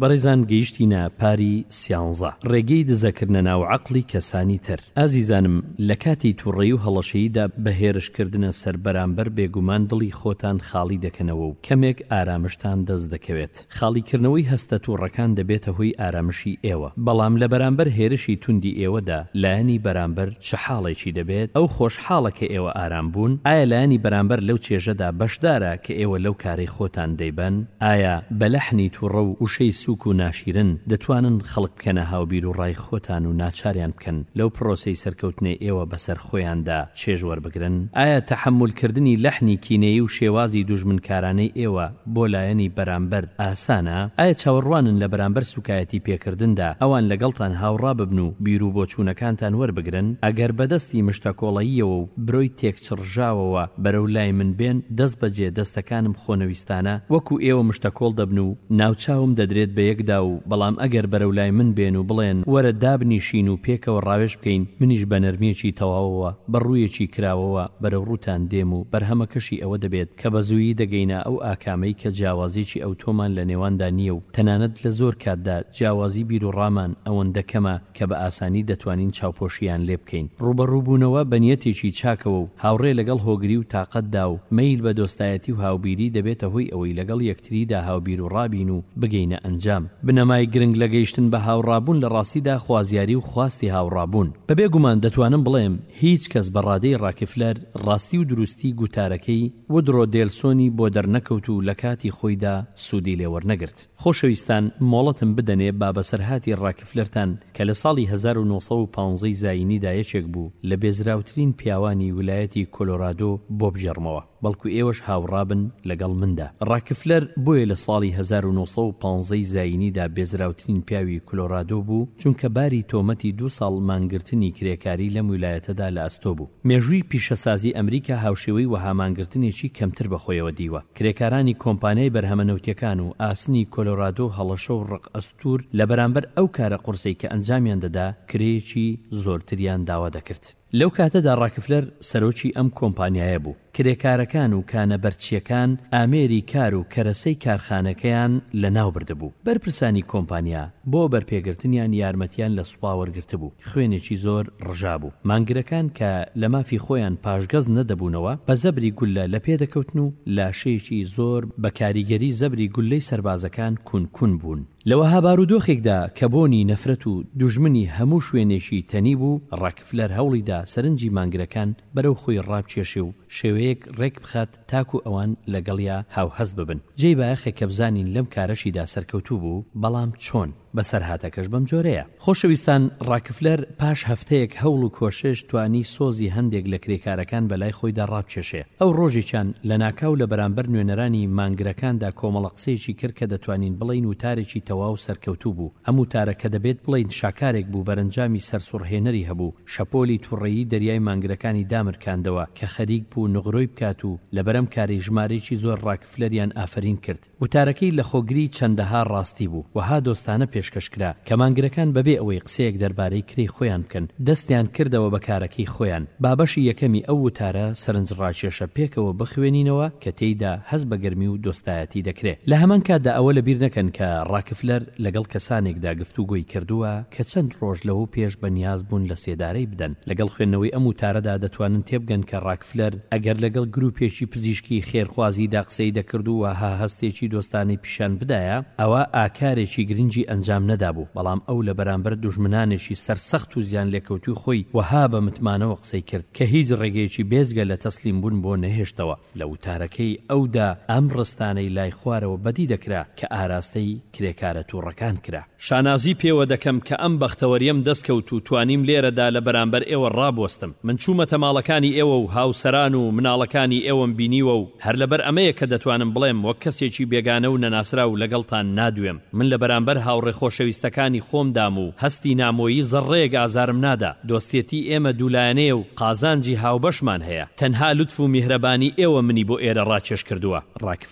بەڕێزان گەیشتینە پاری سیانزە ڕێگەی دزەکردنە ناو عەقڵی کەسانی تر ئازیزانم لەکاتی توڕەی و هەڵەشەییدا بە هێرش کردنە سەر بەرامبەر بێگومان دڵی خۆتان خاڵی دەکەنەوە و کەمێک ئارامشتان دەست دەکەوێت خاڵی کردنەوەی هەستە توڕەکان دەبێتە هۆی ئارامشی ئێوە بەڵام لەبەرامبەر هێرشی توندی ئێوەدا لایەنی بەرامبەر چ حاڵێکی دەبێت ئەو خۆش حاڵە کە ئێوە ئارام بوون، ئایا لایەنی بەرامبەر لەو چێژەدا بەشدارە کە ئێوە لەو کارەی خۆتان دەیبەن؟ ئایا بە لەحنی تووڕە و وشەی سووک و ناشیرن دەتوانن خەڵک بکەنە هاو بیر و ڕای خۆتان و ناچاریان بکەن لەو پڕۆسەی سەرکەوتنەی ئێوە بەسەر خۆیاندا چێژ وەربگرن؟ ئایا تەحەموول کردنی لەحنی کینەیی و شێوازی دوژمنکارانەی ئێوە بۆ لایەنی بەرامبەر ئاسانە؟ ئایا چاوەڕوانن لە بەرامبەر سوکایەتی پێکردندا ئەوان لەگەڵتان هاوڕا ببن و بیرو بۆچوونەکانتان وەربگرن؟ ئەگەر بەدەستی مشتەکۆڵەییەوە و برۆی تێک چڕژاوەوە بەرەو لای من بێن دەست بەجێ دەستەکانم خۆنەویستانە وەکو ئێوە مشتەکۆڵ دەبن و ناوچاوم دەدرێت بەیەکدا و بەڵام ئەگەر بەرەو لای من بێن و بڵێن وەرە دابنیشین و پێکەوە ڕاوێژ بکەین منیش بەنەرمیەکی تەواوەوە بە ڕوویەکی کراوەوە بەرەو ڕووتان دێم و بەرهەمەکەشی ئەوە دەبێت کە بە زوویی دەگەینە ئەو ئاکامەی کە جیاوازییەکی ئەوتۆمان لە نێواندا نییە و تەنانەت لە زۆر کاتدا جیاوازیی بیروڕامان ئەوەندە کەمە کە بە ئاسانی دەتوانین چاوپۆشییان لێ بکەین. ڕووبەڕووبوونەوە بە نیەتێکی چاکەوە و هاوڕێ لەگەڵ هۆگری و تاقەتدا و مەیل بە دۆستایەتی و هاوبیری دەبێتە هۆی ئەوەی لەگەڵ یەکتریدا هاوبیروڕا بین و بگەینە ئەنجام. بنەمای گرنگ لە گەیشتن بە هاوڕابوون لە ڕاستیدا خوازیاری و خواستی هاوڕابوون. بەبێ گومان دەتوانم بڵێم، هیچ کەس بە ڕادەی ڕاکفلەر ڕاستی و دروستی گوتارەکەی ودرۆ دێلسۆنی بۆ دەرنەکەوت و لە کاتی خۆیدا سوودی لێ وەرنەگرت. خۆشەویستان مۆڵەتم بدەنێ با بەسەرهاتی ڕاکفلەرتان کە لە ساڵی هەزار و نۆ سەد و پازدە ی زایینیدا یەکێک بوو لە بێزراوترین پیاوانی ولایەتی کۆلۆرادۆ بۆ بگێڕمەوە. بەڵکو ئێوەش هاوڕا بن لەگەڵ مندا. ڕاکفلەر بۆیە لە ساڵی هەزار و نۆ سەد و پازدە ی زایینیدا بێزراوترین پیاوی کلۆرادۆ بوو، چونکە باری تۆمەتی دوو ساڵ مانگرتنی کرێکاری لەم ویلایەتەدا لە ئەستۆ بوو. مێژووی پیشەسازی ئەمریکا هاوشێوەی وەها مانگرتنێکی کەمتر بە خۆیەوە دیوە. کرێکارانی کۆمپانیای بەرهەمە نەوتییەکان و ئاسنی کۆلۆرادۆ هەڵەشە و ڕق ئەستوور لە بەرامبەر ئەو کارە قورسەی کە ئەنجامیان دەدا، کرێیەکی زۆرتریان داوا دەکرد. لەو کاتەدا ڕاکفلەر سەرۆکی ئەم کۆمپانیایە بوو. کرێکارەکان و کانە بەرچییەکان ئامێری کار و کەرەسەی کارخانەکەیان لەناو بردبوو. بەرپرسانی کۆمپانیا بۆ بەرپێگرتنیان یارمەتییان لە سوپا وەرگرتبوو. خوێنێکی زۆر ڕژابوو. مانگرەکان کە لە مافی خۆیان پاشگەز نەدەبوونەوە، بە زەبری گوللە لە پێ دەکەوتن و لاشەیەکی زۆر بە کاریگەری زەبری گوللەی سەربازەکان کون کون بوون. لە وەها بارودۆخێکدا کە بۆنی نەفرەت و دوژمنی هەموو شوێنێکی تەنی بوو، ڕاکفلەر هەوڵی دا سەرنجی مانگرەکان بەرەو خۆی ڕابکێشێ و شێوەیەک ڕێک بخات تاکوو ئەوان لەگەڵیا هاوهەست ببن. جێی بایەخە کە بزانین لەم کارەشیدا سەرکەوتوو بوو، بەڵام چۆن؟ بەسەرهاتەکەش بەمجۆرەیە. خۆشەویستان ڕاکفلەر پاش هەفتەیەک هەوڵ و کۆشش توانی سۆزی هەندێک لە کرێکارەکان بەلای خۆیدا ڕابکێشێ. ئەو ڕۆژێکیان لەناکاو لە بەرامبەر نوێنەرانی مانگرەکاندا کۆمەڵە قسەیەکی کرد کە دەتوانین بڵێین وتارێکی تەواو سەرکەوتوو بوو. ئەم وتارە کە دەبێت بڵێین شاکارێک بوو بەرەنجامی سەرسوڕهێنەری هەبوو، شەپۆلی توڕەیی دەریای مانگرەکانی دامرکاندەوە کە خەریک بوو نغرۆی بکات و لەبەرەم کارەی ژمارەیەکی زۆر ڕاکفلەریان ئافەرین کرد. وتارەکەی لەخۆگری چەندەها ڕاستی بوو، وەها دۆستانە پێشکەش کرا، کە مانگرەکان بەبێ ئەوەی قسەیەک دەربارەی کرێی خۆیان بکەن، دەستیان کردەوە بە کارەکەی خۆیان. با بەشی یەکەمی ئەو وتارە سەرنجڕاکێشە پێکەوە بخوێنینەوە، کە تێیدا هەست بە گەرمی و دۆستایەتی دەکرێ. لە هەمان کاتدا ئەوە لەبیر نەکەن کە ڕاکفلەر لەگەڵ کەسانێکدا گفتوگۆی کردووە کە چەند ڕۆژ لەوەو پێش بەنیاز بوون لە سێدارەی بدەن. لەگەڵ خوێندنەوەی ئەم وتارەدا دەتوانن تێبگەن کە فلەر ئەگەر لەگەڵ گروپێکی پزیشکی خێرخوازیدا قسەی دەکرد و وەها هەستێکی دۆستانەی پیشان بدایە، ئەوا ئاکارێکی گرنگی ئەنجام نەدابوو، بەڵام ئەو لە بەرامبەر دوژمنانێکی سەرسەخت و زیانلێکەوتووی خۆی وەها بە متمانەوە قسەی کرد، کە هیچ ڕێگەیەکی بێجگە لە تەسلیمبوون بۆ نەهێشتەوە. لە وتارەکەی ئەودا ئەم ڕستانەی لای خوارەوە بەدی دەکرا کە ئاراستەی. کرێکارە توڕەکان کرا. شانازی پێوە دەکەم کە ئەم بەختەوەریەم دەست کەوت و توانیم لێرەدا لە بەرامبەر ئێوە ڕابوەستم. من چومەتە ماڵەکانی ئێوە و هاوسەران و مناڵەکانی ئێوەم بینیوە و هەر لەبەر ئەمەیە کە دەتوانم بڵێم وەک کەسێکی بێگانە و نەناسراو لەگەڵتان نادوێم. من لە بەرامبەر هاوڕێ خۆشەویستەکانی خۆمدام و هەستی نامۆیی زەڕڕەیەک ئازارم نادا. دۆستێتی ئێمە دوو لایەنەیە و قازانجی هاوبەشمان هەیە. تەنها لوتف و میهرەبانی ئێوە منی بۆ ئێرە ڕاکێش کردوە.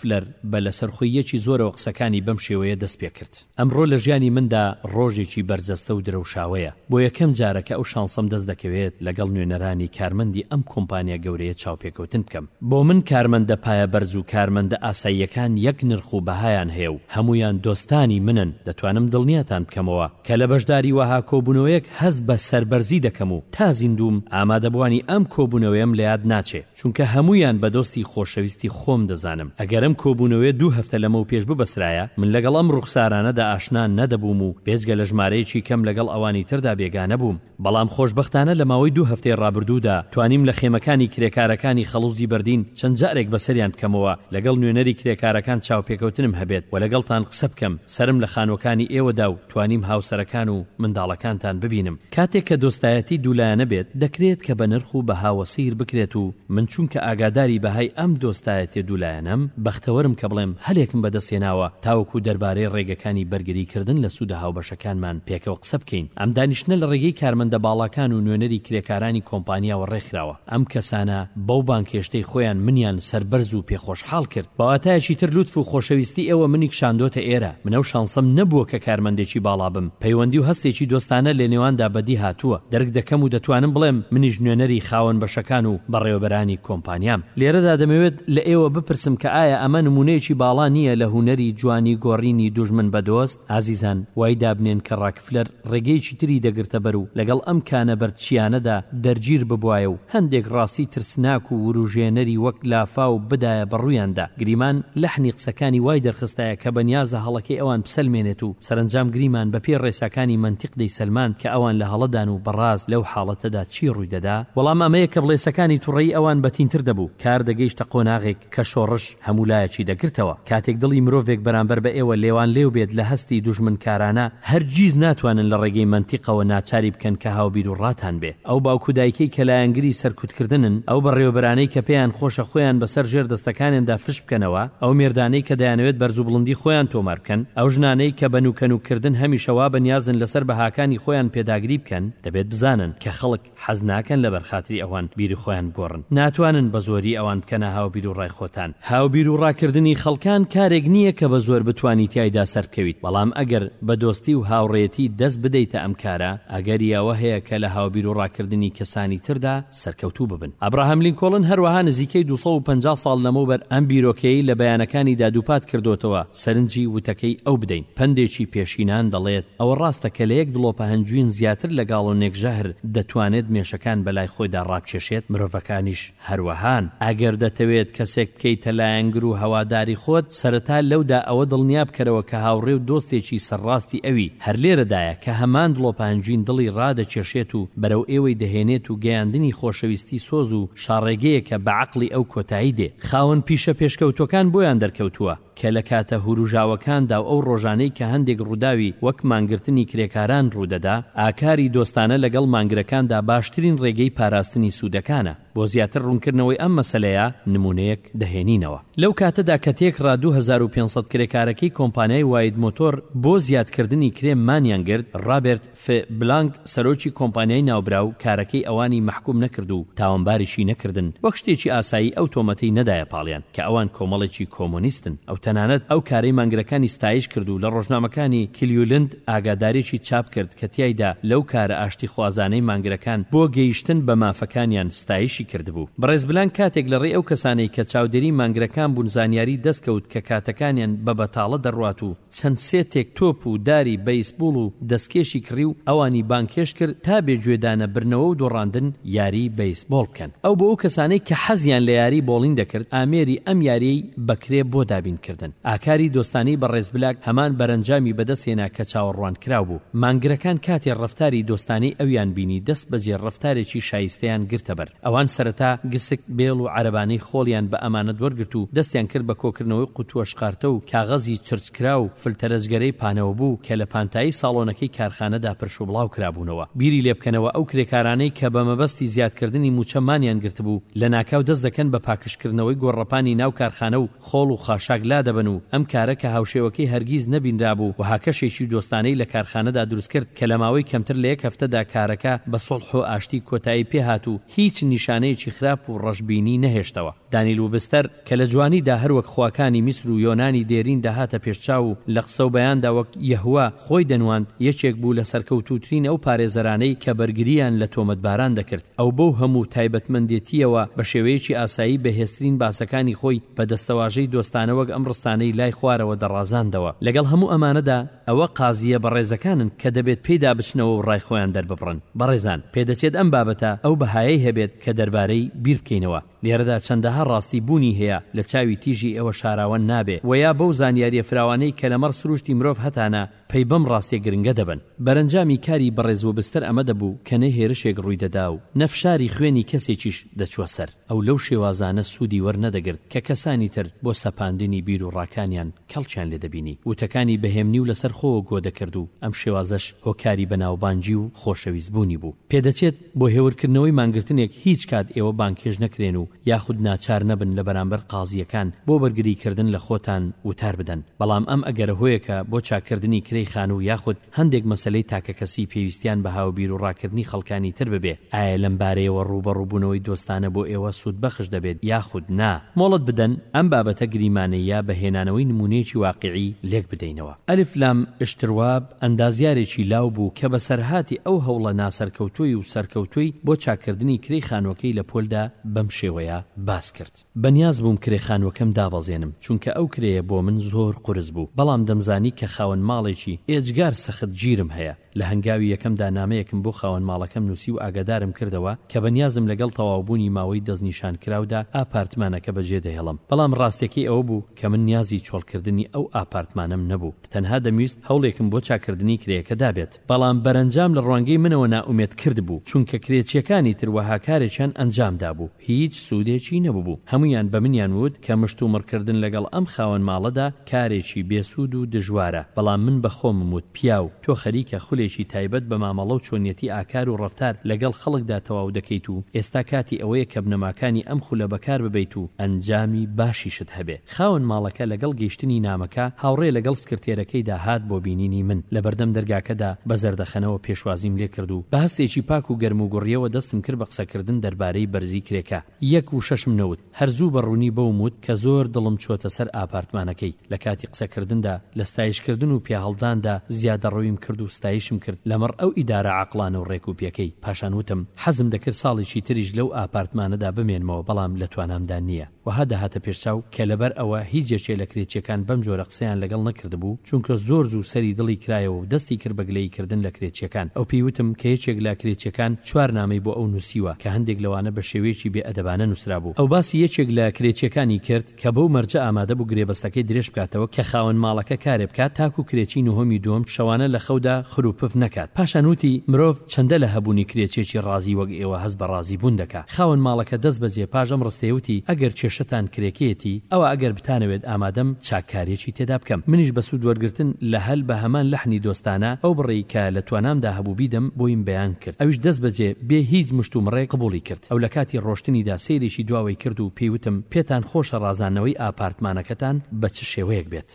فلەر بە لەسەرخۆییەکی زۆرەوە قسەکانی بەم شێوەیە دەست پێ کرد، ئەمڕۆ لە ژیانی مندا ڕۆژێکی بەرجەستە و درەوشاوەیە. بۆ یەکەم جارە کە ئەو شانسەم دەست دەکەوێت لەگەڵ نوێنەرانی کارمەندی ئەم کۆمپانیا گەورەیە چاوپێکەوتن بکەم. بۆ من کارمەندە پایەبەرز و کارمەندە ئاساییەکان یەک نرخ و بەهایان هەیە و هەموویان دۆستانی منن. دەتوانم دڵنیاتان بکەمەوە کە لە بەشداری وەها کۆبوونەوەیەک هەست بە سەربەرزی دەکەم و تا زیندووم ئامادەبووانی ئەم کۆبوونەوەیەم لە یاد ناچێ. چونکە هەموویان بە دۆستی خۆشەویستی خۆم دەزانم، ئەگەر ئەم کۆبوونەوەیە دوو هەفتە لەمەوپێش ببەسرایە، من لەگەڵ ئەم ڕوخسارانەدا ئاشنا نەدەبووم و بێجگە لە ژمارەیەکی کەم لەگەڵ ئەوانی تردا بێگانە بووم، بەڵام خۆشبەختانە لە ماوەی دوو هەفتەی ڕابردوودا توانیم لە خێمەکانی کرێکارەکانی خەڵوزی بەردین چەند جارێک بەسەریان بکەمەوە، لەگەڵ نوێنەری کرێکارەکان چاوپێکەوتنم هەبێت و لەگەڵتان قسە بکەم، سەرم لە خانووەکانی ئێوەدا و. توانیم هاوسەرەکان و منداڵەکانتان ببینم. کاتێک کە دۆستایەتی دوولایەنە بێت، دەکرێت کە بە نرخ و بەهاوە سیر بکرێت و من چونکە ئاگاداری بەهای ئەم دۆستایەتیە دوولایەنەم، بەختەوەرم کە بڵێم هەلێکم بەدەست هێناوە تاوەکو دەربارەی ڕێگەکانی بەرگری کردن لە سوودە هاوبەشەکانمان پێکەوە قسە بکەین. ئەم دانیشتنە لە ڕێگەی کارمەندە باڵاکان و نوێنەری کرێکارانی کۆمپانیاوە ڕێکخراوە. ئەم کەسانە بەو بانگهێشتەی خۆیان منیان سەربەرز و پێخۆشحاڵ کرد، بە واتایەکی تر لوتف و خۆشەویستی ئێوە منی کشاندۆتە ئێرە، منەو شانسم نەبووە کە کارمەندێکی باڵا بم، پەیوەندی و هەستێکی دۆستانە لە نێواندا بەدی هاتووە، دەرک دەکەم و دەتوانم بڵێم منیش نوێنەری خاوەن بەشەکان و بەڕێوەبەرانی کۆمپانیام. لێرەدا دەمەوێت لە ئێوە بپرسم کە ئایا ئەمە نموونەیەکی باڵا نییە لە هونەری جوانی گۆڕینی دوژمن بە دۆست؟ ئازیزان وای دابنێن کە ڕاک. فلەر ڕێگەیەکی تری دەگرتە بەر و لەگەڵ ئەم کانە بەرچییانەدا دەرگیر ببوایە و هەندێک ڕاستی ترسناک و ورووژێنەری وەک لافاو بدایە بە ڕوویاندا. گریمان لەحنی قسەکانی وای دەرخستایە کە بەنیازە هەڵەکەی ئەوان بسەلمێنێت و سەرەنجام گریمان بە پێی ڕێساکانی مەنتیق دەیسەلماند کە ئەوان لە هەڵەدان و بەڕاست لەو حاڵەتەدا چی ڕووی دەدا؟ وەڵام ئەمەیە کە بڵێسەکانی توڕەیی ئەوان بەتینتر دەبوو. کار دەگەیشتە قۆناغێک کە شۆڕش، هەموو لایەکی دەگرتەوە. کاتێک دڵی مرۆڤێک بەرامبەر بە ئێوە لێوان لێو بێت لە هەستی دوژمنکارانە، هەرگیز ناتوانن لە ڕێگەی مەنتیقەوە ناچاری بکەن کە هاوبیر و ڕاتان بێ. ئەو باوک و دایکەی کە لایەنگری سەرکوتکردنن، ئەو بەڕێوەبەرانەی کە پێیان خۆشە خۆیان بەسەر ژێر دەستەکانیاندا فش بکەنەوە، ئەو مێردانەی کە دەیانەوێت بەرز و بڵندی خۆیان تۆمار بکەن، ئەو ژنانەی کە بە نووکەنووککردن هەمیشە وا بەنیازن لەسەر بەهاکانی خۆیان پێداگری بکەن، دەبێت بزانن کە خەڵک. حەز ناکەن لەبەر خاتری ئەوان بیری خۆیان بگۆڕن. ناتوانن بە زۆری ئەوان بکەنە هاوبیروڕای خۆتان. هاوبیروڕاکردنی خەڵکان کارێک نییە کە بە زۆر بتوانی تیایدا سەربکەویت، بەڵام ئەگەر بە دۆستی و هاوڕێیەتی دەست بدەیتە ئەم کارە، ئەگەری ئەوە هەیە کە لە هاوبیروڕاکردنی کەسانی تردا سەرکەوتوو ببن. ئەبراهام لینکۆڵن هەروەها نزیکەی دوو سەد و پەنجا ساڵ لەمەوبەر ئەم بیرۆکەیەی لە بەیانەکانیدا دووپات کردۆتەوە، سەرنجی وتەکەی ئەو بدەین، پەندێکی پێشینان دەڵێت، ئەوە ڕاستە کە لە یەک دڵۆپە هەنجوین زیاتر لە گاڵۆنێک ژەهر دەتوانێت مێشەکان بە لای خۆیدا ڕابکێشێت، مرۆڤەکانیش هەروەهان. ئەگەر دەتەوێت کەسێک بکەیتە لایەنگر و هەواداری خۆت، سەرەتا لەودا ئەوە دڵنیا بکەرەوە کە هاوڕێ و دۆستێکی سەرڕاستی ئەوی، هەر لێرەدایە کە هەمان دڵۆپە هەنجوین دڵی ڕادەکێشێت و بەرەو ئێوەی دەهێنێت و گەیاندنی خۆشەویستی سۆز و شاڕێگەیەکە بە عەقڵی ئەو کۆتایی دێ. خاوەن پیشە پێشکەوتووەکان بۆیان دەرکەوتووە، کە لە کاتە هوروژاوەکاندا و ئەو ڕۆژانەی کە هەندێک ڕووداوی وەک مانگرتنی کرێکاران ڕوودەدا، ئاکاری دۆستانە لەگەڵ مانگرەکاندا باشترین ڕێگەی پاراستنی سوودەکانە. بۆ زیاتر ڕوونکردنەوەی ئەم مەسەلەیە نموونەیەک دەهێنینەوە. لەو کاتەدا کە تێکڕا دوو هەزار و پێنج سەد کرێکارەکەی کۆمپانیای واید مۆتۆر بۆ زیادکردنی کرێ مانیان گرت، ڕابێرت، ف بلانک سەرۆکی کۆمپانیای ناوبراو کارەکەی ئەوانی مەحکوم نەکرد و تاوانباریشی نەکردن، وەک شتێکی ئاسایی ئەو تۆمەتەی نەدایە پاڵیان کە ئەوان کۆمەڵێکی کۆمۆنیستن، ئەو تەنانەت ئەو کارەی مانگرەکانی ستایش کرد و لە ڕۆژنامەکانی کلیولند ئاگاداریی چاپ کرد کە تیایدا لەو کارە ئاشتیخوازانەی مانگرەکان بۆ گەیشتن بە مافەکانیان ستایشی کردبوو. بەڕێز بلانک کاتێک لە ڕێی ئەو کەسانەی کە چاودێری مانگرەکان بوون زانیاری دەست کەوت کە کاتەکانیان بە بەتاڵە دەڕوات و چەند سێتێک تۆپ و داری بەیسبوڵ و دەستکێشی کڕی و ئەوانی بانگهێشت کرد تا بێ گوێدانە برنەوە و دۆڕاندن یاری بەیسبۆڵ بکەن. ئەو بۆ ئەو کەسانەی کە حەزیان لە یاری بۆڵین دەکرد ئامێری ئەم یاریەی بەکرێ بۆ دابین کردن. ئاکاری دۆستانەی بەڕێز بلاک هەمان بەرەنجامی بەدەست هێنا کە چاوەڕوان کراو بوو. مانگرەکان کاتێ ڕەفتاری دۆستانەی ئەویان بینی دەست بەجێ ڕەفتارێکی شایستەیان گرتە بەر. ئەوان سەرەتا گسک، بێڵ و عەرەبانەی خۆڵیان بە ئەمانەت وەرگرت و دەستیان کرد بە کۆکردنەوەی قوتووە شقارتە و کاغەزی چرچکراو و فلتەرەجگەرەی پانەوە بوو کە لە پانتایی ساڵۆنەکەی کارخانەدا پرشوبڵاو کرابوونەوە. بیری لێ بکەنەوە ئەو کرێکارانەی کە بە مەبەستی زیادکردنی مووچە مانیان گرتبوو، لەناکاو دەست دەکەن بە پاکژکردنەوەی گۆڕەپانی ناو کارخانە و، خۆڵ و خاشاک لادەبەن و ئەم کارە کە هاوشێوەکەی هەرگیز نەبینرابوو و هاکەشێکی دۆستانەی لە کارخانەدا دروستکرد کە لە ماوەی کەمتر لە یەک هەفتەدا کارەکە بە سوڵح و ئاشتی کۆتایی پێهات و هیچ نیشانەیەکی خراپ و ڕەشبینی نەهێشتەوە. دانیل وبستەر کە لە جوانیدا هەر وەک خواکانی میسر و یۆنانی دێرین دەهاتە پێش چاو و لە قسە و بەیاندا وەک، یەهوە، خۆی دەنواند، یەکێک بوو لە سەرکەوتووترین ئەو پارێزەرانەی کە بەرگرییان لە تۆمەتباران دەکرد. ئەو بەو هەموو تایبەتمەندێتییەوە بە شێوەیەکی ئاسایی بەهێزترین باسەکانی خۆی بە دەستەواژەی دۆستانە وەک ئەم ڕستانەی لای خوارەوە دەڕازاندەوە، لەگەڵ هەموو ئەمانەدا ئەوە قازییە بەڕێزەکانن کە دەبێت پێیدا بچنەوە و ڕای خۆیان دەرببڕن. بەڕێزان، پێدەچێت ئەم بابەتە ئەو بەهایەی هەبێت کە دەربارەی بیر بکەینەوە. لێرەدا چەندەها ڕاستی بوونی هەیە لە چاوی تیژی ئێوە شاراوە نابێ وە یا بەو زانیارییە فراوانەی کە لەمەڕ سرووشتی مرۆڤ هەتانە، پەی بەم ڕاستیە گرنگە دەبەن. بەرەنجامی کاری بەڕێز وبستەر ئەمە دەبوو کە نە هێرشێک ڕووی دەدا و نە فشاری خوێنی کەسێکیش دەچووە سەر ئەو لەو شێوازانە سوودی وەرنەدەگرت کە کەسانی تر بۆ سەپاندنی بیر و ڕاکانیان کەڵکیان لێ دەبینی وتەکانی بەهێمنی و لەسەر خۆوە گۆ دەکرد و ئەم شێوازەش هۆکاری بەناوبانگی و خۆشەویست بوونی بوو پێدەچێت بۆ هێورکردنەوەی مانگرتنێک هیچ کات ئێوە بانگهێشت نەکرێن و یاخود ناچار نەبن لە بەرامبەر قازییەکان بۆ بەرگری کردن لە خۆتان وتار بدەن، بەڵام ئەم ئەگەرە هۆیەکە بۆ چاککردنی کرێی خانوو یاخود هەندێک مەسەلەی تاکەکەسی پێویستیان بە ها و بیروڕاکردنی خەڵکانی تر ببێ، ئایا لەم بارەیەوە ڕووبەڕووبوونەوەی دۆستانە بۆ ئێوە سوودبەخش دەبێت یاخود نا؟ مۆڵەت بدەن ئەم بابەتە گریمانەییە بە هێنانەوەی نموونەیەکی واقیعی لێک بدەینەوە. ئەلف لام ئشترواب ئەندازیارێکی لاو بوو کە بەسەرهاتی ئەو هەوڵە ناسەرکەوتوەی و سەرکەوتوەی بۆ چاککردنی کرێی خانوەکەی لە پۆلدا بەم شێوەیە باس کرد، بەنیاز بووم کرێ خانوەکەم دابەزێنم چونکە ئەو کرێیە بۆ من زۆر قورس بوو، بەڵام دەمزانی کە خاوەن ماڵێکی ئێجگار سەخت گیرم هەیە، لە هەنگاوی یەکەمدا نامەیەکم بۆ خاوەن ماڵەکەم نووسی و ئاگادارم کردەوە کە بەنیازم لەگەڵ تەواوبوونی ماوەی دەستنیشانکراودا ئاپارتمانەکە بەجێدەهێڵم، بەڵام ڕاستییەکەی ئەوە بوو کە من نیازی چۆڵکردنی ئەو ئاپارتمانەم نەبوو، تەنها دەمویست هەوڵێکم بۆ چاککردنی کرێیەکە دابێت. بەڵام بەرەنجام لە ڕوانگەی منەوە نائومێد کردبوو، چونکە کرێچییەکانی تر وەها کارێکیان ئەنجام دابوو هیچ سوودێکی نەببوو، هەموویان بە منیان ووت کە مشتومڕکردن لەگەڵ ئەم خاوەن ماڵەدا، کارێکی بێ سوود و دژوارە، بەڵام من بە خۆمم وت، پیاو، تۆ خەریکە خولێکی تایبەت بە مامەڵە و چۆنیەتی ئاکار و ڕەفتار لە گەڵ خەڵکدا تەواو دەکەیت و ئێستا کاتی ئەوەیە کە بنەماکانی ئەم خولە بە کار ببەیت و ئەنجامی باشیشت هەبێ. خاوەن ماڵەکە لە گەڵ گەیشتنی نامەکە هاوڕێ لە گەڵ سکرتێرەکەیدا هات بۆ بینینی من، لە بەردەم دەرگاکەدا بە زەردەخەنەوە پێشوازیم لێ کرد و بە هەستێکی پاک و گەرموگوڕیەوە دەستم کرد بە قسە کردن دەربارەی بەرزی کرێکە. یەک وشەشم نەوت، هەر زوو بە ڕوونی بەوم وت کە زۆر دڵم چۆتە سەر ئاپارتمانەکەی، لە کاتی قسەکردندا، لە ستایشکردن و پیاهەڵداندا زیادەڕەویم کرد و ستایشم کرد لەمەڕ ئەو ئیدارە عاقڵانە و ڕێک و پێکەی، پاشان وتم حەزم دەکرد ساڵێکی تریش لەو ئاپارتمانەدا بمێنمەوە بەڵام لە توانامدا نییە. وەها دەهاتە پێشچاو کە لەبەر ئەوە هیچ یەکێ لە کرێچیەکان بەم جۆرە قسەیان لەگەڵ نەکردبوو، چونکە زۆر زوو سەری دڵی کرایەوە و دەستی کرد بە گلەییکردن لە کرێچیەکان، ئەوپێی وتم کە یەکێک لە کرێچیەکان، چوار نامەی بۆ ئەو نووسیوە کە هەندێک لەوانە بە شێوەیەکی بێ ئەدەبانە نووسرابوو. ئەو باسی یەکێک لە کرێچیەکانی کرد کە بەو مەرجە ئامادە بوو گرێبەستەکەی درێژ بکاتەوە کە خاوەن ماڵەکە کارێ بکات تاکوو کرێچی نهۆمی دووەم شەوانە لە خەودا خر و پف نەکات. پاشان وتی، مرۆڤ چەندە لە هەبوونی کرێچیەکی ڕازی وەک ئێوە هەست بە ڕازی بوون دەکا. خاوەن ماڵەکە دەست بەجێ پاش ئەم ڕستەیە وتی، ئەگەر کێشەتان کرێکەیەتی، ئەوا ئەگەر بتانەوێت ئامادەم چاک کاریەکی تێدا بکەم. منیش بە سوود وەرگرتن لە هەل بە هەمان لەحنی دۆستانە ئەو بڕەی کە لە توانامدا بوو بیدەم بۆیم بەیان کرد ئەویش دەست بەجێ بێ هیچ مشتومڕێک قبوڵی کرد ئەو لەکاتی ڕۆشتنیدا سەیرێکی دواوەی کرد و پێی وتم پێتان خۆشە ڕازاندنەوەی ئاپارتمانەکەتان بە چ شێوەیەک بێت؟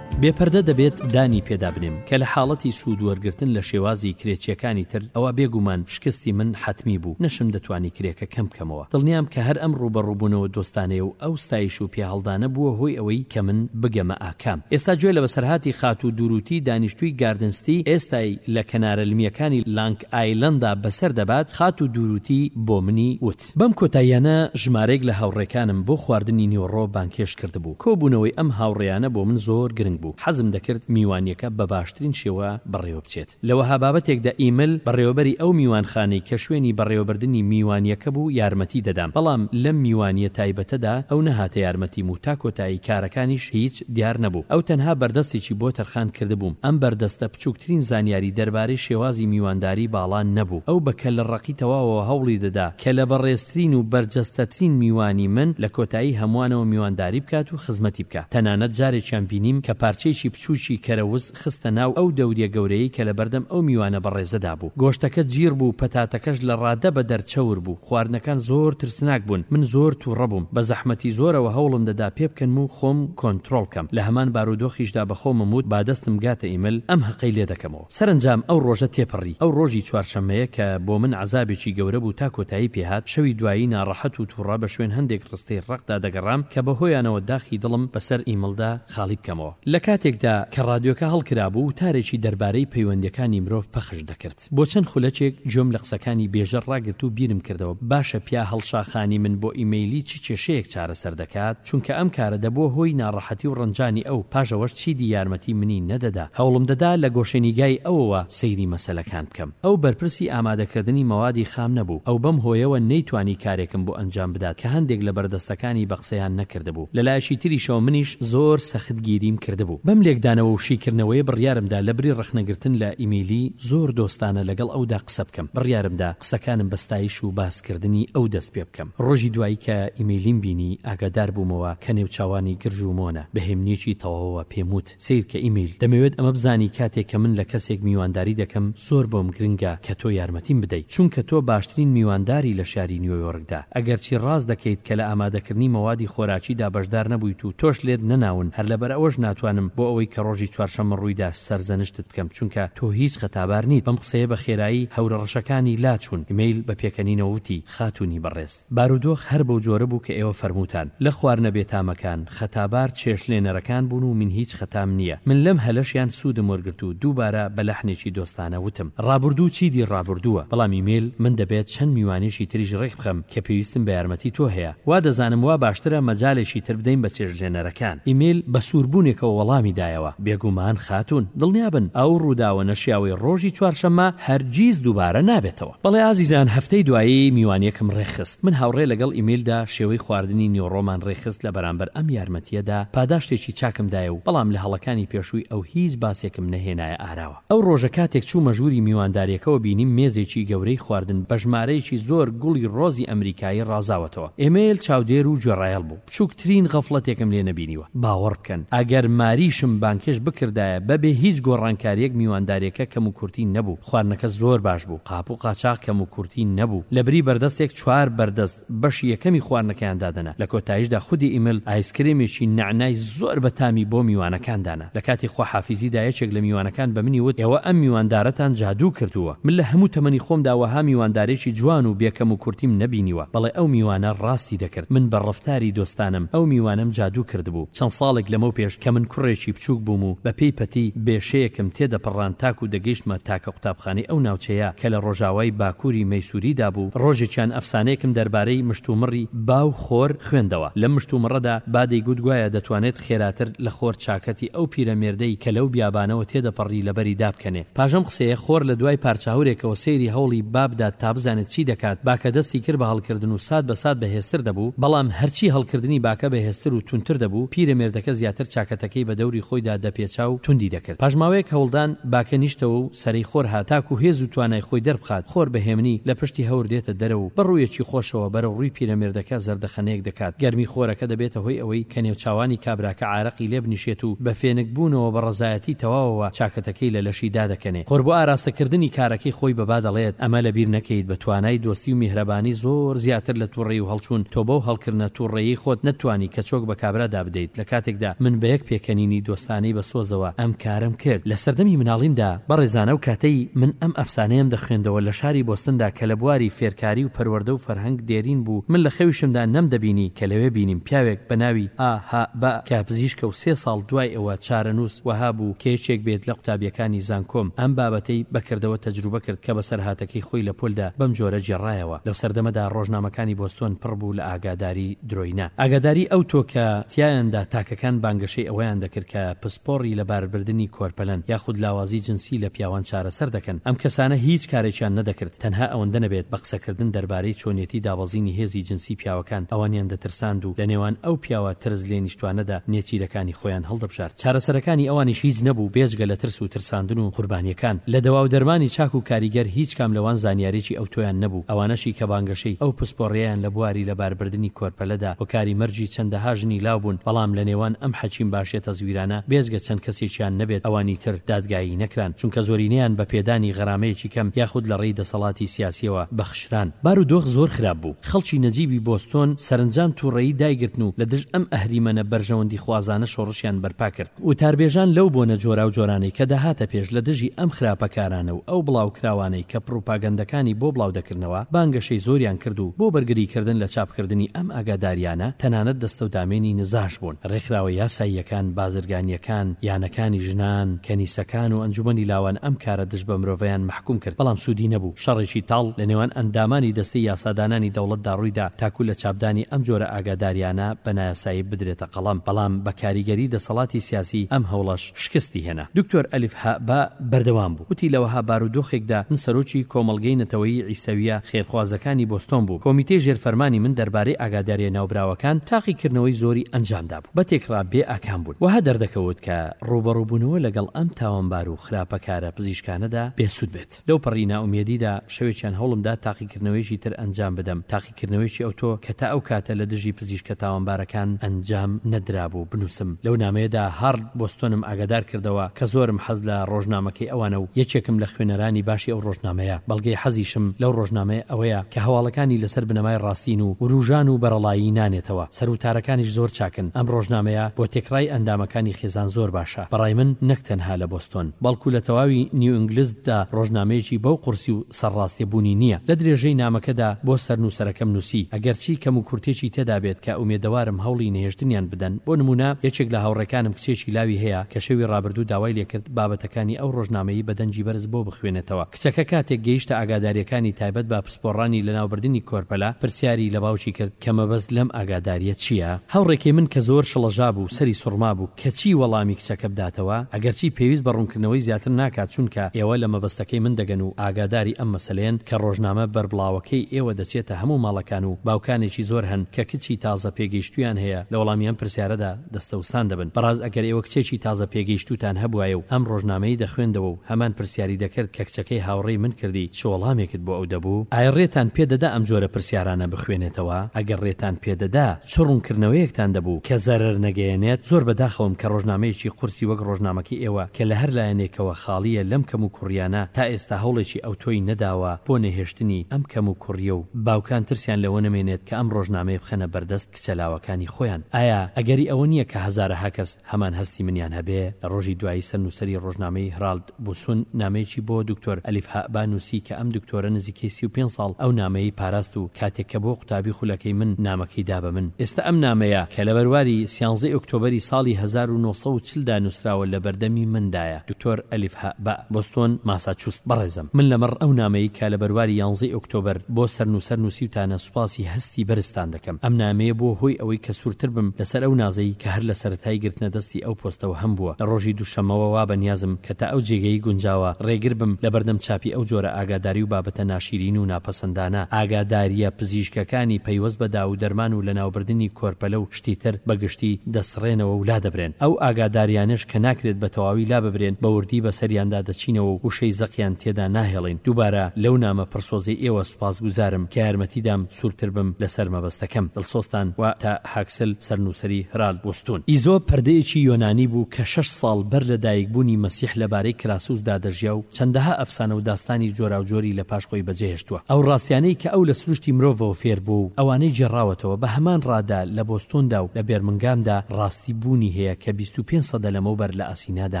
بێ پەردە دەبێت دانی پێدا بنێم کە لە حاڵەتی سوود وەرگرتن لە شێوازی کرێچیەکانی تر ئەوا بێگوومان شکستی من حەتمی بوو نەشم دەتوانی کرێکە کەم بکەمەوە دڵنیام کە هەر ئەم ڕووبەڕووبوونەوە دۆستانەیە و ئەو ستایش و پێهەڵدانە بووە هۆی ئەوەی کە من بگەمە کام؟ ئێستا گوێ لە بەسەرهاتی خاتوو دوروتی دانیشتووی گاردن ستی ئێستای لە کەنارەلمییەکانی لانک ئایلەندا بەسەر دەبات، خاتوو دوروتی بۆ منی وت. بەم کۆتاییانە ژمارەیەک لە هاوڕێکانم بۆ خواردنی نیوەڕۆ بانگهێشت کردبوو. کۆبوونەوەی ئەم هاوڕێیانە بۆ من زۆر گرنگ بوو. حەزم دەکرد میوانییەکە بە باشترین شێوە بەڕێوە بچێت. لە وەها بابەتێکدا ئیمل بەڕێوەبەری ئەو میوانخانەی کە شوێنی بەڕێوەبردنی میوانییەکە بوو یارمەتی دەدام، بەڵام لەم میوانییە تایبەتەدا ئەو نەهاتە یارمەتیم و تا کۆتایی کارەکانیش هیچ دیار نەبوو. ئەو تەنها بەردەستێکی بۆ تەرخان کردبووم، ئەم بەردەستە بچووکترین زانیاری دەربارەی شێوازی میوانداری باڵا نەبوو. ئەو بە کەللەڕەقی تەواوەوە هەوڵی دەدا کە لە بەڕێزترین و بەرجەستەترین میوانی من لە کۆتایی هەمووانەوە میوانداری بکات و خزمەتی بکا. تەنانەت جارێکیان بینیم کە پارچەیەکی بچووکی کەرەوز خستە ناو ئەو دەوریە گەورەیەی کە لە بەردەم ئەو میوانە بەڕێزەدا بوو. گۆشتەکە جیڕ بوو، پەتاتەکەش لە ڕادە بە دەر چەور بوو. خواردنەکان زۆر ترسناک بوون. من زۆر تووڕە بووم. بە زەحمەتی زۆرەوە هەوڵم دەدا پێ بکەنم و خۆم کۆنترۆڵ کەم. لە هەمان بارودۆخیشدا بە خۆمم وت با دەستم گاتە ئیمل، ئەم هەقەی لێ دەکەمەوە. سەرەنجام ئەو ڕۆژە تێپەڕی. ئەو ڕۆژی چوارشەممەیە کە بۆ من عەزابێکی گەورە بوو تا کۆتایی پێ هات. شەوی دوایی ناڕەحەت و تووڕە بە شوێن هەندێک ڕستەی ڕەقدا دەگەڕام کە بە هۆیانەوە داخی دڵم بە سەر ئیملدا خاڵی بکەمەوە. لە کاتێکدا کە ڕادیۆکە هەڵکرابوو، وتارێکی دەربارەی پەیوەندییەکانی مرۆڤ پەخش دەکرد. بۆ چەند خولەکێک گوێم لە قسەکانی بێژەر ڕاگرت و بیرم کردەوە، باشە پیا هەڵشاخانی من بۆ ئیمەیلی چ کێشەیەک چارەسەر دەکات؟ چونکە ئەم کارە دەبووە هۆی ناڕەحەتی و ڕەنجانی ئەو، پاش ئەوەش چیدی یارمەتی منی نەدەدا. هەوڵم دەدا لە گۆشەنیگای ئەوەوە سەیری مەسەلەکان بکەم. ئەو بەرپرسی ئامادەکردنی مەوادی خام نەبوو، ئەو بەم هۆیەوە نەیتوانی کارێکم بۆ ئەنجام بدات کە هەندێک لە بەردەستەکانی بە قسەیان نەکردبوو. لە لایەکی تریشەوە منیش زۆر سەخت گیریم کردبوو. بەم لێکدانەوە و شیکردنەوەیە بڕیارمدا لە بری ڕەخنەگرتن لە ئیمیلی، زۆر دۆستانە لەگەڵ ئەودا قسە بکەم. بڕیارمدا قسەکانم بە ستایش و باسکردنی ئەو دەست پێ بکەم. ڕۆژی دوایی کە ئیمیلیم بینی، ئاگادار بوومەوە کە نێوچاوانی گرژ و مۆنە. بە هێمنییەکی تەواوەوە پێم وت. سەیرکە ئیمیل، دەمەوێت ئەمە بزانی کاتێک کە من لە کەسێک میوانداری دەکەم زۆر بۆم گرنگە کە تۆ یارمەتیم بدەیت چونکە تۆ باشترین میوانداری لە شاری نیۆیۆرکدا ئەگەرچی ڕاست دەکەیت کە لە ئامادەکردنی مەوادی خۆراکیدا بەشدار نەبوویت و تۆش لێت نەناون هەر لەبەر ئەوەش ناتوانم بۆ ئەوەی کە ڕۆژی چوارشەممە ڕوویدا سەرزەنشتت بکەم چونکە تۆ هیچ خەتابار نیت بەم قسەیە بە خێرایی هەورە ڕەشەکانی لاچوون ئیمیل بە پێکەنینەوە وتی خاتوونی بەڕێز بارودۆخ هەر بەو جۆرە بوو کە ئێوە فەرمووتان، لە خواردنە بێتامەکان، خەتابار چێشتلێنەرەکان بوون و من هیچ خەتام نییە. من لەم هەلەشیان سوودم وەرگرت و دووبارە بە لەحنێکی دۆستانە وتم، ڕابوردوو چیدی ڕابوردووە، بەڵام ئیمیل، من دەبێت چەند میوانێکی تریش ڕێکبخەم کە پێویستم بە یارمەتی تۆ هەیە. وا دەزانم وا باشترە مەجالێکی تر بدەین بە چێشتلێنەرەکان. ئیمیل بە سووربوونێکەوە وەڵامی دایەوە، بێگومان خاتوون. دڵنیا بن ئەو ڕووداوە نەشیاوەی ڕۆژی چوارشەممە هەرگیز دووبارە نابێتەوە. بەڵێ ئازیزان هەفتەی دوایی میوانیەکم ڕێکخست من هاوڕێ لەگەڵ ئیمیلدا شێوەی خواردنی نیۆڕۆمان ڕێکخست لە بەرامبەر ئەم یارمەتیەدا پاداشتێکی چاکم دایە و بەڵام لە هەڵەکانی پێشووی ئەو هیچ باسێکم نەهێنایە ئاراوە ئەو ڕۆژە کاتێک چوومە ژووری میوانداریەکەوە بینیم مێزێکی گەورەی خواردن بەژمارەیەکی زۆر گوڵی ڕۆزی ئەمریکایی ڕازاوەتەوە ئێمیل چاودێر و گوێڕایەڵ بوو بچوکترین غەفڵەتێکم لێ نەبینیوە باوەڕ بکەن ئەگەر ماریشم بانگهێشت بکردایە بەبێ هیچ گۆڕانکاریەک میوانداریەکە کەم و کورتی نەبوو خواردنەکە زۆر باش بوو قاپ و قاچاغ کەم و کورتی نەبوو لەبری بەردەستێک چوار بەردەست بەشی یەکەمی خواردنەکەیان دادەنا لەکۆتایشدا خودی ئیمل ئایسکرێمێکی نەعنای زۆر بەتامی بۆ میوانەکان دانا. لە کاتی خواحافیزیدا یەکێک لە میوانەکان بە منی وت، ئێوە ئەم میواندارەتان جادوو کردووە. من لە هەموو تەمەنی خۆمدا وەها میواندارێکی جوان و بێ کەم و کورتیم نەبینیوە. بەڵێ ئەو میوانە ڕاستی دەکرد. من بە ڕەفتاری دۆستانەم ئەو میوانەم جادوو کردبوو. چەند ساڵێک لەمەو پێش کە من کوڕێکی بچووک بووم و بە پێی پەتی بێشەیەکم تێ دەپڕان تاکوو دەگەیشتمە تاکە قوتابخانەی ئەو ناوچەیە کە لە ڕۆژاوای باکووری مەیسووریدا بوو، ڕۆژێکیان ئەفسانەیەکم دەربارەی مشتومڕی با و خۆر خوێندەوە. لەم مشتومڕەدا با دەیگوت گوایە دەتوانێت خێراتر لە خۆر چاکەتی ئەو پیرەمێردەی کە لەو بیابانەوە تێدەپەڕی لەبەری دابکەنێ. پاش ئەم قسەیە خۆر لە دوای پارچهورێکەوە سەیری هەوڵی با بدات تا بزانێت چی دەکات، باکە دەستی کرد بە هەڵکردن و سات بە سات بەهێزتر دەبوو، بەڵام هەرچی هەڵکردنی باکە بەهێزتر و توندتر دەبوو، پیرەمێردەکە زیاتر چاکەتەکەی بە دەوری خۆیدا دەپێچا و توندی دەکرد. پاش ماوەیەک هەوڵدان باکە نیشتەوە و سەرەی خۆر هات تاکو هێز و توانای خۆی دەربخات، خۆر بە هێمنی لە پشتی هەور دێتە دەرەوە و بە ڕوویەکی خۆشەوە بەرەو ڕووی پیرەمێردەکە زەردەخەنەیەک دەکات، گەرمی خۆرەکە دەبێتە هۆی ئەوەی کە نێوچاوانی کابراکە عارەقی لێبنیشێت و بە فێنک بوونەوە بە ڕەزایەتی تەواوەوە چاکەتەکەی لە لەشی دادەکەنێ. خۆر بۆ ئاراستەکردنی کارەکەی خۆی بە با دەڵێت، ئەمە لەبیر نەکەیت بە توانای دۆستی و میهرەبانی زۆر زیاتر لە تووڕەی و هەڵچوون تۆ بەو هەڵکردنە تووڕەیەی خۆت نەتتوانی کەچۆک بە کابرادا بدەیت، لە کاتێکدا من بە یەک پێکەنینی دۆستانەی بە سۆزەوە ئەم کارەم کرد لە سەردەمی مناڵیمدا، بەڕێزان ئەو کاتەی من ئەم ئەفسانەیەم دەخوێندەوە لە شاری بۆستندا کە لە بواری فێرکاری و پەروەردە و فەرهەنگ دێرین بوو من لە خەویشمدا نەم دەبینی کە لەوێ بینیم پیاوێک بە ناوی ئا هە بە کە پزیشکە و سێ ساڵ دوای ئەوە چارەنووس وەها بوو کە یەکێک بێت لە قوتابیەکانی زانکۆم ئەم بابەتەی بە کردەوە تەجروبە کرد کە بەسەرهاتەکەی خۆی لە پۆلدا بەم جۆرە گێڕایەوە لەو سەردەمەدا ڕۆژنامەکانی بۆستۆن پڕ بوو لە ئاگاداری درۆینە ئاگاداری ئەو تۆ کە تیایاندا تاکەکان بانگەشەی ئەوەیان دەکرد کە پسپۆڕی لەباربردنی کۆرپەلەن یاخود لاوازی جنسی لە پیاوان چارەسەر دەکەن ئەم کەسانە هیچ کارێکیان نەدەکرد تەنها ئەوەندە نەبێت بە قسەکردن دەربارەی چۆنیەتی دابەزینی هێزی جنسی پیاوەکان ئەوانیان دەترساند و لەنێوان ئەو پیاوە ترس لێنیشتوانەدا نێچیرەکانی خۆیان هەڵدەبژارد. چارەسەرەکانی ئەوانیش هیچ نەبوو بێجگە لە ترس و ترساندن و قوربانیەکان لە دەوا و دەرمانی چاک و کاریگەر هیچ کام لەوان زانیارێکی ئەوتۆیان نەبوو ئەوانەشی کە بانگەشەی ئەو پسپۆڕیەیان لە بواری لەباربردنی کۆرپەلەدا هۆکاری مەرگی چەندەها ژنی لاو بوون بەڵام لە نێوان ئەم حەکیم باشە تەزویرانە بێجگە چەند کەسێکیان نەبێت ئەوانی تر دادگایی نەکران چونکە زۆرینەیان بە پێدانی غەرامەیەکی کەم یاخود لە ڕێی دەسەڵاتی سیاسیەوە بەخش شران. بارو دۆخ زۆر خراپ بوو. خەڵکی نەجیبی بۆستۆن سەرنجام تووڕەیی دایگرتن و لە دژ ئەم ئەهریمەنە بەرژەوەندیخوازانە شۆڕشیان بەرپا کرد. وتاربێژان لەو بۆنە جۆراو جۆرانەی کە دەهاتە پێش لە دژی ئەم خراپە کارانە و ئەو بڵاو کراوانەی کە پڕوپاگەندەکانی بۆ بڵاو دەکردنەوە بانگەشەی زۆریان کرد و بۆ بەرگری کردن لە چاپ کردنی ئەم ئاگاداریانە تەنانەت دەستەودامێنی نزاش بوون ڕێکخراوە یاساییەکان بازرگانیەکان یانەکانی ژنان کەنیسەکان و ئەنجومەنی لاوان ئەم کارە دژ بە مرۆڤیان حکوم کرد، بەڵام سوودی نەبوو، شەڕێکی تاڵ لە نێوان ئەندامانی دەستەی یاسادانانی دەوڵەتدا ڕوویدا تاکوو لە چاپدانی ئەم جۆرە ئاگادارییانە بە نایاسایی بدرێتە قەڵەم، بەڵام بە کاریگەری دەسەڵاتی سیاسی ئەم هەوڵەش شکستی هێنا. دکتۆر ئەلف هەئبا بەردەوام بوو، وتی، لە وەها بارودۆخێکدا من سەرۆکی کۆمەڵگەی نەتەوەیی عیسەوییە خێرخوازەکانی بۆستۆن بووم، کۆمیتەی ژێر فەرمانی من دەربارەی ئاگادارییە ناوبراوەکان تاقیکردنەوەی زۆری ئەنجامدا، بە تێکڕا بێ ئاکام بوون. وەها دەردەکەوت کە ڕووبەڕووبوونەوە لەگەڵ ئەم تاوانبار و خراپە کارە پزیشکانەدا بێسوود بێت. لەوپەڕی نائومێدیدا شەوێکیان هەوڵم دا تاقیکردنەوەیەکی تر ئەنجام بدەم، تاقیکردنەوەیەکی ئەوتۆ کە تا ئەو کاتە لە دژی پزیشکە تاوانبارەکان ئەنجام نەدرابوو بنووسم. لەو نامەیەدا هارد بۆستۆنم ئاگادار کردەوە کە زۆرم حەز لە ڕۆژنامەکەی ئەوانە و یەکێکم لە خوێنەرانی باشی ئەو ڕۆژنامەیە. بەڵگەی حەزیشم لەو ڕۆژنامەیە ئەوەیە کە هەواڵەکانی لەسەر بنەمای ڕاستین و ورووژان و بەرەڵایی نانێتەوە. سەروتارەکانیش زۆر چاکن، ئەم ڕۆژنامەیە بۆ تێکڕای ئەندامەکانی خێزان زۆر باشە، بەڕای من نەک تەنها لە بۆستۆن، بەڵکو لە تەواوی نیو ئینگلزد دا ڕۆژنامەیەکی بەو قورسی و سەرڕاستیە بوونی نیە. لە درێژەی نامەکەدا بۆ سەرنووسەرەکەم نووسی، ئەگەرچی کەموکورتێکی تێدابێت کە ئومێدەوارم هەوڵی نەهێشتنیان بدەن، بۆ نموونە یەکێک لە هاوڕێکانم کچێکی لاوی هەیە کە شەوی ڕابردوو داوای لێکرد بابەتەکانی ئەو ڕۆژنامەیی بە دەنگی بەرز بۆ بخوێنێتەوە، کچەکە کاتێک گەیشتە ئاگاداریەکانی تایبەت بە پسپۆڕانی لەناوبردنی کۆرپەلە پرسیاری لە باوکی کرد کە مەبەست لەم ئاگادارییە چییە؟ هاوڕێکەی من کە زۆر شڵەژابوو و سەری سوڕمابوو کە چی وەڵامی کچەکە بداتەوە، ئەگەرچی پێویست بە ڕوونکردنەوەی زیاتر ناکات چونکە ئێوە لە مەبەستەکەی من دەگەن و ئاگاداری ئەم مەسەلەیەن کە ڕۆژنامە بەربڵاوەکەی ئێوە دەچێتە هەموو ماڵەکان و باوکانێکی زۆر هەن کە کچی تازە پێگەیشتوویان هەیە لە وەڵامی ئەم پرسیارەدا دەستەوستان دەبن، بەڕاست ئەگەر ئێوە کچێکی تازە پێگەیشتووتان هەبوایە و ئەم ڕۆژنامەیەی دەخوێندەوە و هەمان پرسیاری دەکرد کە کچەکەی هاوڕێی من کردی چ وەڵامێکت بۆ ئەو دەبوو؟ ئایە ڕێتان پێدەدا ئەم جۆرە پرسیارانە بخوێنێتەوە؟ ئەگەر ڕێتان پێدەدا چ ڕوونکردنەوەیەکتان دەبوو کە زەرەر نەگەیەنێت؟ زۆر بەداخەوەم کە ڕۆژنامەیەکی قورسی وەک ڕۆژنامەکەی ئێوە کە لە هەر لایەنێکەوە خاڵییە لەم کەموکوڕییانە تا ئێستا هەوڵێکی ئەوتۆی نەداوە بۆ نەهێشتنی ئەم کەموکوڕییە و باوکان ترسیان لەوە نەمێنێت کە ئەم ڕۆژنامەیە بخەنە بەردەست کچە لاوەکانی خۆیان، ئایا ئەگەری ئەوە نییە کە هەزارەها کەس هەمان هەستی منیان هەبێ؟ لە ڕۆژی دوایی سەرنووسەری ڕۆژنامەی هرالد بوسون نامەیەکی بۆ دکتۆر ئەلیف هەئبا نووسی کە ئەم دکتۆرە نزیکەی سی و پێنج ساڵ ئەو نامەیەی پاراست و کاتێک کە بۆ قوتابی خولەکەی من نامەکەی دا بە من. ئێستا ئەم نامەیە کە لە بەرواری سیانزەی ئۆکتۆبەری ساڵی هەزار و نۆ سەد و چل دا نووسراوە لە بەردەمی من دایە. دکتۆر ئەلیف هەئبا، بۆستۆن، ماساچوست. بەڕێزم، من لەمەڕ ئەو نامەیەی کە لە بەرواری یانزەی ئۆکتۆبەر بۆ سەرنووسەر نووسیوتانە سوپاسی هەستی بەرزتان دەکەم. بکەم ئەم نامەیە بووە هۆی ئەوەی کە سوورتر بم لەسەر ئەو نازەی کە هەر لە سەرەتای گرتنە دەستی ئەو پۆستەوە هەمبووە لە ڕۆژی دووشەمەوە وا بە نیازم کە تا ئەو جێگەی گونجاوە ڕێگر بم لە بەردەم چاپی ئەو جۆرە ئاگاداری و بابەتە ناشیرین و ناپەسەندانە ئاگادارییە پزیشکەکانی پەیوەست بە داوو دەرمان و لەناوبردنی کۆرپەلە و شتی تر بە گشتی دەسڕێنەوە و لادەبرێن ئەو ئاگادارییانەش کە ناکرێت بە تەواوی لاببرێن بە وردی بە سەریاندا دەچینەوە و وشەی زەقیان تێدا ناهێڵین دووبارە لەو نامە پڕ سۆزەی ئێوە سوپاسگوزارم کە یارمەتی دام سوورتر بم لەسەر مەبەستەکەم. دڵسۆزتان و تا هاکسل سەرنووسەری هرالد وستون. ئیزۆپ پەردەیەکی یۆنانی بوو کە شەش ساڵ بەر لە دایکبوونی مەسیح لەبارەی کراسوس دادەژیا و چەندەها ئەفسانە و داستانی جۆراوجۆری لە پاش خۆی بەجێهێشتووە. ئەو ڕاستیانەی کە ئەو لە سروشتی مرۆڤەوە فێر بووە و ئەوانەی گێڕاوەتەوە بە هەمان ڕادە لە بۆستۆندا و لە بێرمنگامدا ڕاستی بوونی هەیە کە بیست و پێنج سەدە لەمەوبەر لە سینادا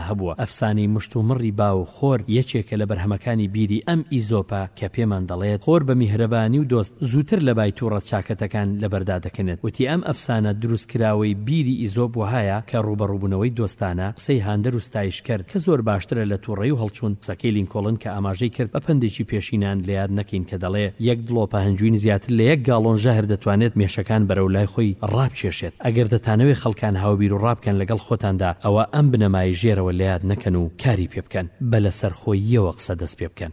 هەبووە. ئەفسانەی مشت و مڕی با و خۆر یەکێکە لە بەرهەمەکانی بیری ئەم ئیزۆپە کە پێمان دەڵێت خۆر بە میهرەبانی و دۆست زووتر لە بای توڕە چاکەتەکان لەبەردا دەکەنێت. وتی ئەم ئەفسانە دروستکراوەی بیری ئیزۆپ وەهایە کە ڕووبەڕووبوونەوەی دۆستانە، قسەی هاندەر و ستایشکەر کە زۆر باشترە لە توڕەیی و هەڵچوون، قسەکەی لینکۆڵن کە ئاماژەی کرد بە پەندێکی پێشینان لە یاد نەکەین کە دەڵێ، یەک دڵۆپە هەنجوین زیاتر لە یەک گاڵۆن ژەهر دەتوانێت مێشەکان بەرەو لای خۆی ڕابکێشێت. ئەگەر دەتانەوێ خەڵکان هاوبیروڕابکەن لەگەڵ خۆتاندا، ئەوا ئەم بنەمایەی ژێرەوە لەیاد نەکەن و کاری پێ بکەن، بە لەسەرخۆییەوە قسە دەست پێ بکەن.